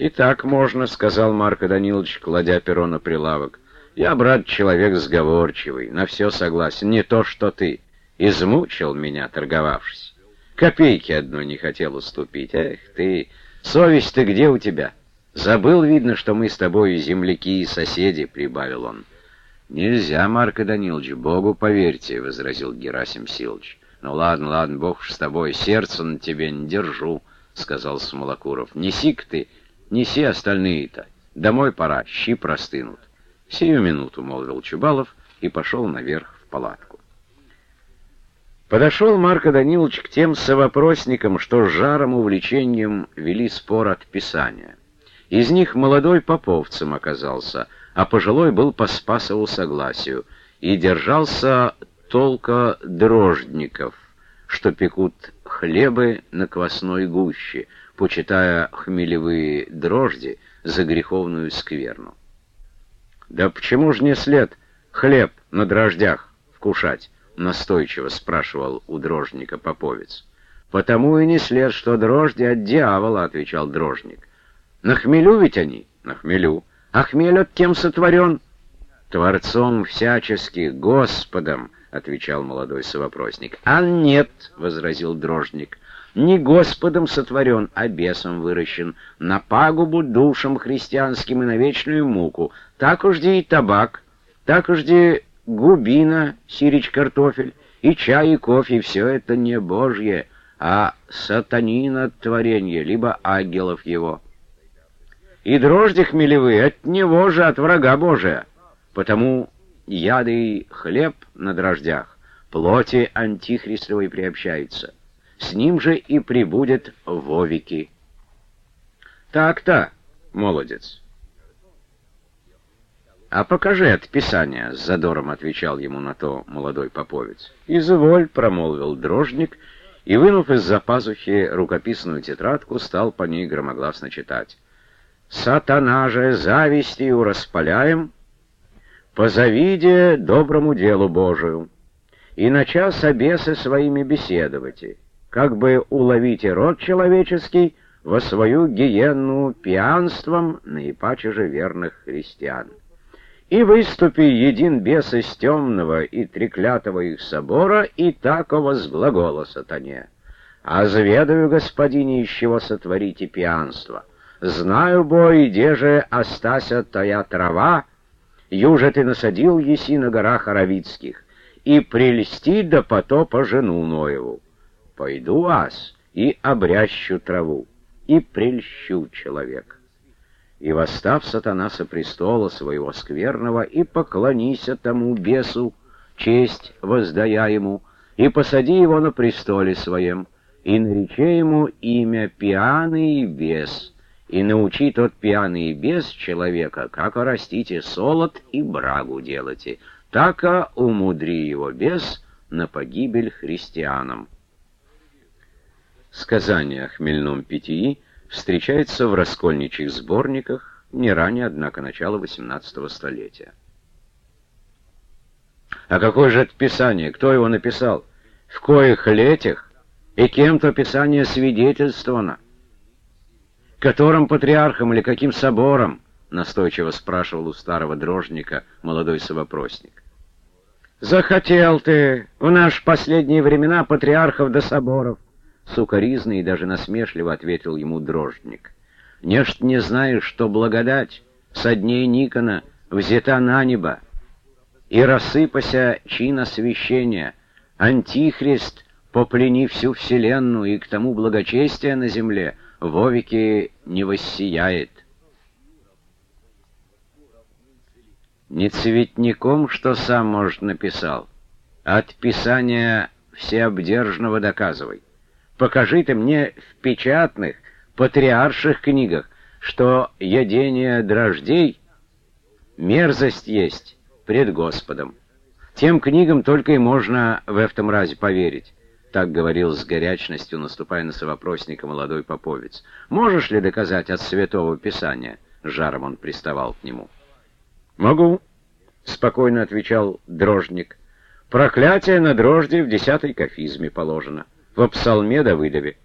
«И так можно», — сказал Марко Данилович, кладя перо на прилавок. «Я, брат, человек сговорчивый, на все согласен, не то что ты. Измучил меня, торговавшись. Копейки одной не хотел уступить. Эх ты, совесть ты где у тебя? Забыл, видно, что мы с тобой земляки и соседи», — прибавил он. «Нельзя, Марко Данилович, Богу поверьте», — возразил Герасим Силыч. «Ну ладно, ладно, Бог с тобой, сердце на тебе не держу», — сказал Смолокуров. «Неси-ка ты, неси остальные-то. Домой пора, щи простынут». «Сию минуту», — молвил Чубалов и пошел наверх в палатку. Подошел Марко Данилович к тем совопросникам, что с жаром увлечением вели спор от Писания. Из них молодой поповцем оказался — а пожилой был по Спасову согласию, и держался толка дрождников, что пекут хлебы на квасной гуще, почитая хмелевые дрожди за греховную скверну. «Да почему ж не след хлеб на дрождях вкушать?» — настойчиво спрашивал у дрожника поповец. «Потому и не след, что дрожди от дьявола», — отвечал дрожник. «На хмелю ведь они?» «На хмелю». А хмель от кем сотворен? Творцом всяческих, Господом, — отвечал молодой совопросник. А нет, — возразил дрожник, — не Господом сотворен, а бесом выращен, на пагубу душам христианским и на вечную муку. Так уж и табак, так уж губина, сирич картофель, и чай, и кофе, и все это не Божье, а сатанина творение, либо ангелов его и дрожди хмелевые от него же, от врага Божия. Потому яды хлеб на дрождях плоти антихристовой приобщаются. С ним же и прибудет вовики. Так-то, молодец. «А покажи от Писания», — с задором отвечал ему на то молодой поповец. «Изволь», — промолвил дрожник, и, вынув из-за пазухи рукописную тетрадку, стал по ней громогласно читать. Сатана же завистью распаляем, позавидя доброму делу Божию, и начав с обесы своими беседовать, как бы уловите род человеческий во свою гиенну пьянством наипаче же верных христиан. И выступи един бес из темного и треклятого их собора, и такого с глагола сатане. А заведую, господине, из чего сотворите пьянство, Знаю, бой, где же остася твоя трава, Юже ты насадил еси на горах Аравицких, И прельсти до потопа жену Ноеву. Пойду ас и обрящу траву, И прельщу человек. И восстав сатана со престола своего скверного, И поклонися тому бесу, честь воздая ему, И посади его на престоле своем, И нарече ему имя пьяный бес — и научи тот пьяный без человека, как растите солод и брагу делайте, так а умудри его без на погибель христианам. Сказание о хмельном питьи встречается в раскольничьих сборниках не ранее, однако, начала XVIII столетия. А какое же это писание? Кто его написал? В коих летях? И кем-то писание свидетельствовано? Которым патриархом или каким собором? Настойчиво спрашивал у старого дрожника молодой совопросник. Захотел ты в наши последние времена патриархов до соборов, сукоризно и даже насмешливо ответил ему дрожник. Нечто не знаешь, что благодать со дней Никона взята на небо, и рассыпася чин освящения, антихрист поплени всю вселенную и к тому благочестия на земле — вовеки не воссияет. Не цветником, что сам, может, написал, от писания всеобдержного доказывай. Покажи ты мне в печатных, патриарших книгах, что ядение дрождей мерзость есть пред Господом. Тем книгам только и можно в этом разе поверить. Так говорил с горячностью, наступая на совопросника молодой поповец. «Можешь ли доказать от Святого Писания?» Жаром он приставал к нему. «Могу», — спокойно отвечал дрожник. «Проклятие на дрожде в десятой кафизме положено, в псалме Давыдове.